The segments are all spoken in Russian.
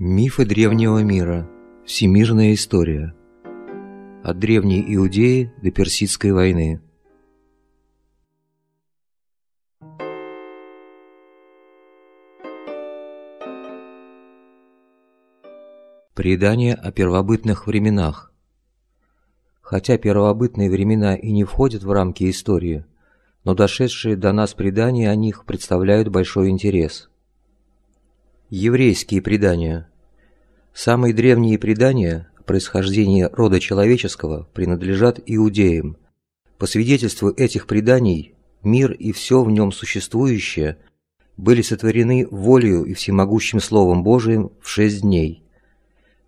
Мифы древнего мира. Всемирная история. От древней Иудеи до Персидской войны. Предания о первобытных временах. Хотя первобытные времена и не входят в рамки истории, но дошедшие до нас предания о них представляют большой интерес – Еврейские предания. Самые древние предания о происхождении рода человеческого принадлежат иудеям. По свидетельству этих преданий, мир и все в нем существующее были сотворены волею и всемогущим Словом Божиим в шесть дней.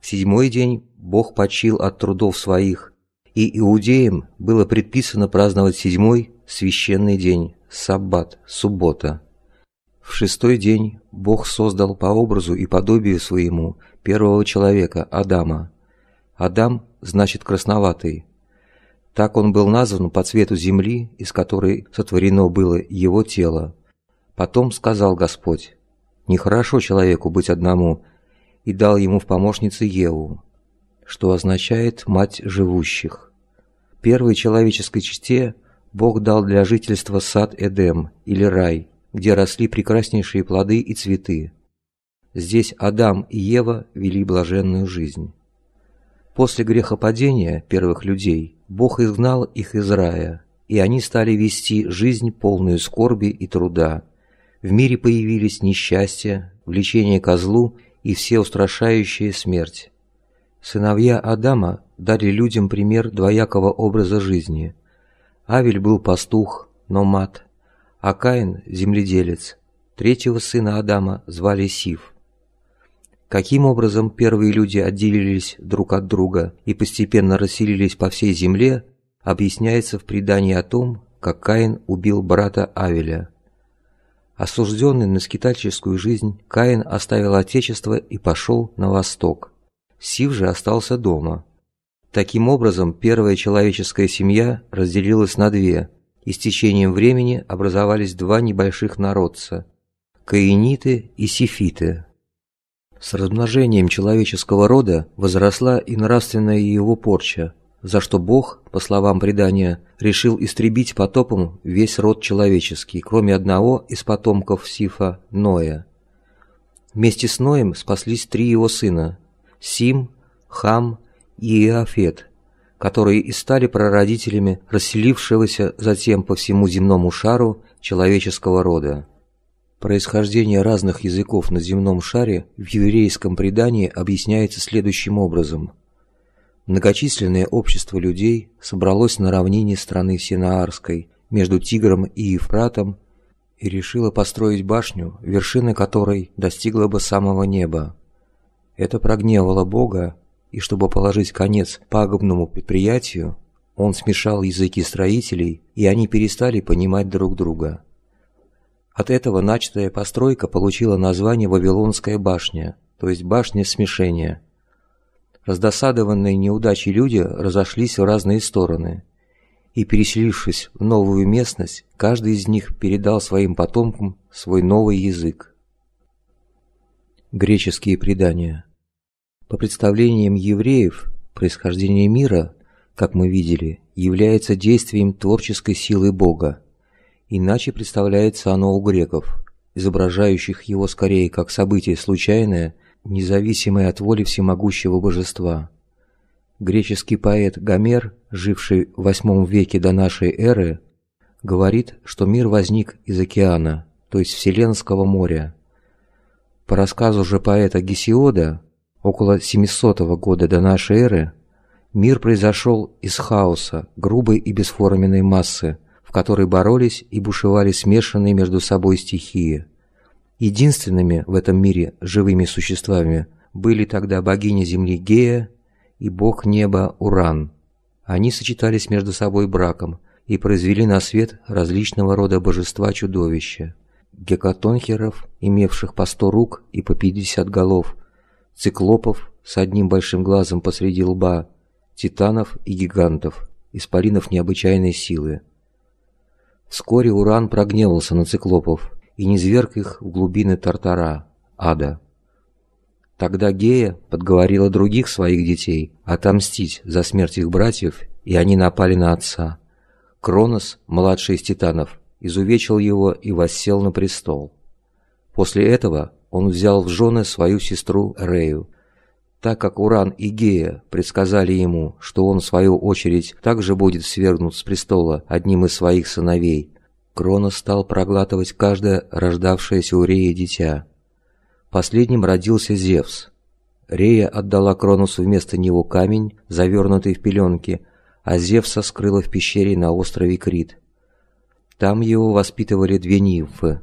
В седьмой день Бог почил от трудов своих, и иудеям было предписано праздновать седьмой священный день, саббат, суббота. В шестой день Бог создал по образу и подобию своему первого человека, Адама. Адам значит красноватый. Так он был назван по цвету земли, из которой сотворено было его тело. Потом сказал Господь, «Нехорошо человеку быть одному», и дал ему в помощнице Еву, что означает «мать живущих». Первой человеческой чте Бог дал для жительства сад Эдем или рай – где росли прекраснейшие плоды и цветы. Здесь Адам и Ева вели блаженную жизнь. После грехопадения первых людей Бог изгнал их из рая, и они стали вести жизнь полную скорби и труда. В мире появились несчастье, влечение ко злу и все устрашающая смерть. Сыновья Адама дали людям пример двоякого образа жизни. Авель был пастух, номад, а Каин – земледелец. Третьего сына Адама звали Сив. Каким образом первые люди отделились друг от друга и постепенно расселились по всей земле, объясняется в предании о том, как Каин убил брата Авеля. Осужденный на скитальческую жизнь, Каин оставил отечество и пошел на восток. Сив же остался дома. Таким образом, первая человеческая семья разделилась на две – и с течением времени образовались два небольших народца – каиниты и сифиты. С размножением человеческого рода возросла и нравственная его порча, за что Бог, по словам предания, решил истребить потопом весь род человеческий, кроме одного из потомков Сифа – Ноя. Вместе с Ноем спаслись три его сына – Сим, Хам и Иофет, которые и стали прародителями расселившегося затем по всему земному шару человеческого рода. Происхождение разных языков на земном шаре в еврейском предании объясняется следующим образом. Многочисленное общество людей собралось на равнине страны Синаарской между Тигром и Ефратом и решило построить башню, вершина которой достигла бы самого неба. Это прогневало Бога, и чтобы положить конец пагубному предприятию, он смешал языки строителей, и они перестали понимать друг друга. От этого начатая постройка получила название «Вавилонская башня», то есть «башня смешения». Раздосадованные неудачей люди разошлись в разные стороны, и, переселившись в новую местность, каждый из них передал своим потомкам свой новый язык. Греческие предания по представлениям евреев, происхождение мира, как мы видели, является действием творческой силы Бога. Иначе представляется оно у греков, изображающих его скорее как событие случайное, независимое от воли всемогущего божества. Греческий поэт Гомер, живший в VIII веке до нашей эры, говорит, что мир возник из океана, то есть Вселенского моря. По рассказу же поэта Гесиода, Около 700 года до нашей эры мир произошел из хаоса, грубой и бесформенной массы, в которой боролись и бушевали смешанные между собой стихии. Единственными в этом мире живыми существами были тогда богиня земли Гея и бог неба Уран. Они сочетались между собой браком и произвели на свет различного рода божества-чудовища. Гекатонхеров, имевших по сто рук и по пятьдесят голов – циклопов с одним большим глазом посреди лба, титанов и гигантов, исполинов необычайной силы. Вскоре Уран прогневался на циклопов и низверг их в глубины Тартара, ада. Тогда Гея подговорила других своих детей отомстить за смерть их братьев, и они напали на отца. Кронос, младший из титанов, изувечил его и воссел на престол. После этого он взял в жены свою сестру Рею, так как Уран и Гея предсказали ему, что он, в свою очередь, также будет свергнут с престола одним из своих сыновей, Кронос стал проглатывать каждое рождавшееся у Реи дитя. Последним родился Зевс. Рея отдала Кроносу вместо него камень, завернутый в пеленки, а Зевса скрыла в пещере на острове Крит. Там его воспитывали две нимфы.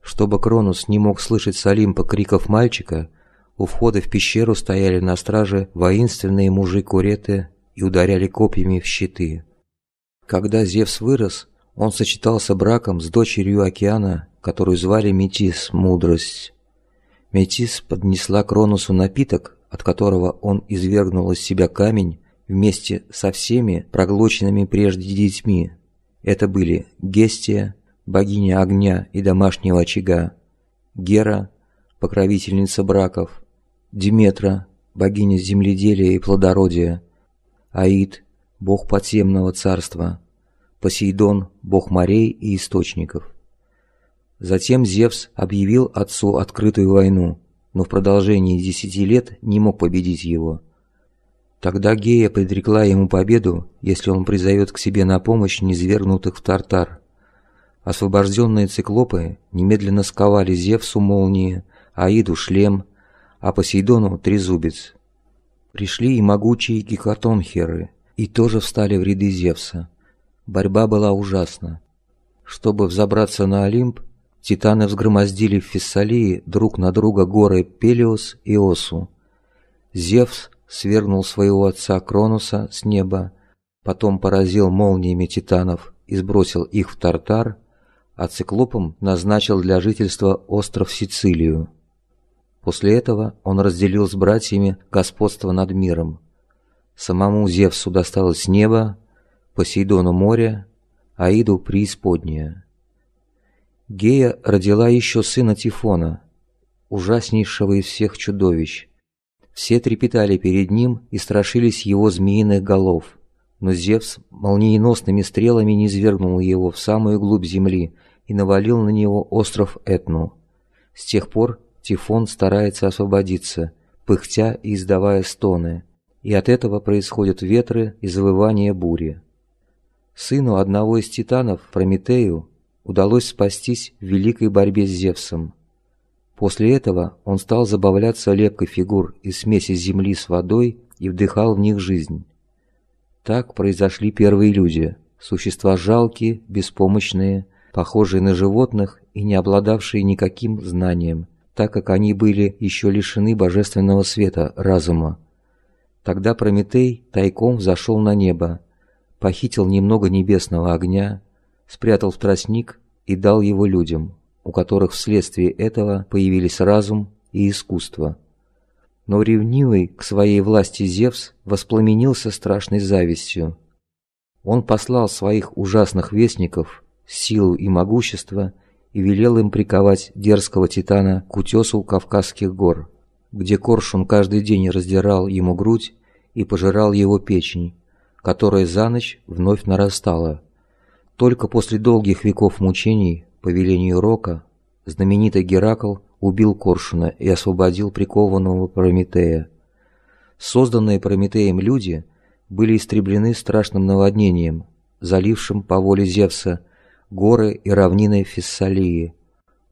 Чтобы Кронос не мог слышать с Олимпа криков мальчика, у входа в пещеру стояли на страже воинственные мужи-куреты и ударяли копьями в щиты. Когда Зевс вырос, он сочетался браком с дочерью океана, которую звали Метис Мудрость. Метис поднесла Кроносу напиток, от которого он извергнул из себя камень вместе со всеми проглоченными прежде детьми. Это были Гестия, богиня огня и домашнего очага, Гера, покровительница браков, Диметра, богиня земледелия и плодородия, Аид, бог подземного царства, Посейдон, бог морей и источников. Затем Зевс объявил отцу открытую войну, но в продолжении десяти лет не мог победить его. Тогда Гея предрекла ему победу, если он призовет к себе на помощь низвергнутых в Тартар. Освобожденные циклопы немедленно сковали Зевсу молнии, Аиду шлем, а Посейдону трезубец. Пришли и могучие гекатонхеры, и тоже встали в ряды Зевса. Борьба была ужасна. Чтобы взобраться на Олимп, титаны взгромоздили в Фессалии друг на друга горы Пелиос и Осу. Зевс свергнул своего отца Кронуса с неба, потом поразил молниями титанов и сбросил их в Тартар, а циклопом назначил для жительства остров Сицилию. После этого он разделил с братьями господство над миром. Самому Зевсу досталось небо, Посейдону море, Аиду преисподнее. Гея родила еще сына Тифона, ужаснейшего из всех чудовищ. Все трепетали перед ним и страшились его змеиных голов, но Зевс молниеносными стрелами низвергнул его в самую глубь земли и навалил на него остров Этну. С тех пор Тифон старается освободиться, пыхтя и издавая стоны, и от этого происходят ветры и завывания бури. Сыну одного из титанов, Прометею, удалось спастись в великой борьбе с Зевсом. После этого он стал забавляться лепкой фигур из смеси земли с водой и вдыхал в них жизнь. Так произошли первые люди, существа жалкие, беспомощные, похожие на животных и не обладавшие никаким знанием, так как они были еще лишены божественного света, разума. Тогда Прометей тайком зашел на небо, похитил немного небесного огня, спрятал в тростник и дал его людям, у которых вследствие этого появились разум и искусство. Но ревнивый к своей власти Зевс воспламенился страшной завистью. Он послал своих ужасных вестников, силу и могущество и велел им приковать дерзкого титана к утесу Кавказских гор, где коршун каждый день раздирал ему грудь и пожирал его печень, которая за ночь вновь нарастала. Только после долгих веков мучений, по велению Рока, знаменитый Геракл убил коршуна и освободил прикованного Прометея. Созданные Прометеем люди были истреблены страшным наводнением, залившим по воле Зевса горы и равнины Фессалии.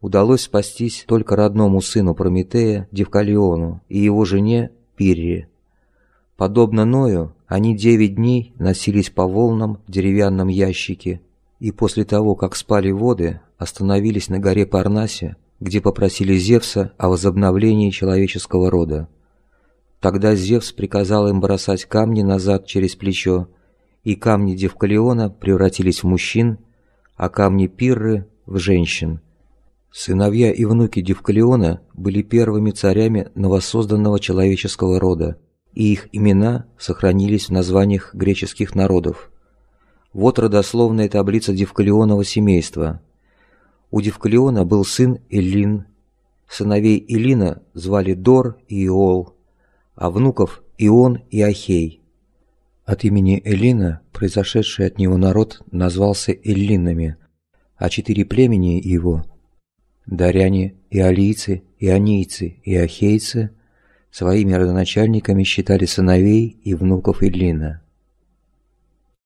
Удалось спастись только родному сыну Прометея, Девкалиону, и его жене Пирре. Подобно Ною, они девять дней носились по волнам в деревянном ящике, и после того, как спали воды, остановились на горе Парнасе, где попросили Зевса о возобновлении человеческого рода. Тогда Зевс приказал им бросать камни назад через плечо, и камни Девкалиона превратились в мужчин, а камни Пирры – в женщин. Сыновья и внуки Девкалиона были первыми царями новосозданного человеческого рода, и их имена сохранились в названиях греческих народов. Вот родословная таблица Девкалионова семейства. У Девкалиона был сын Эллин, Сыновей Илина звали Дор и Иол, а внуков Ион и Ахей. От имени Элина, произошедший от него народ, назвался Эллинами, а четыре племени его – даряне, иолийцы, ионийцы и ахейцы – своими родоначальниками считали сыновей и внуков Эллина.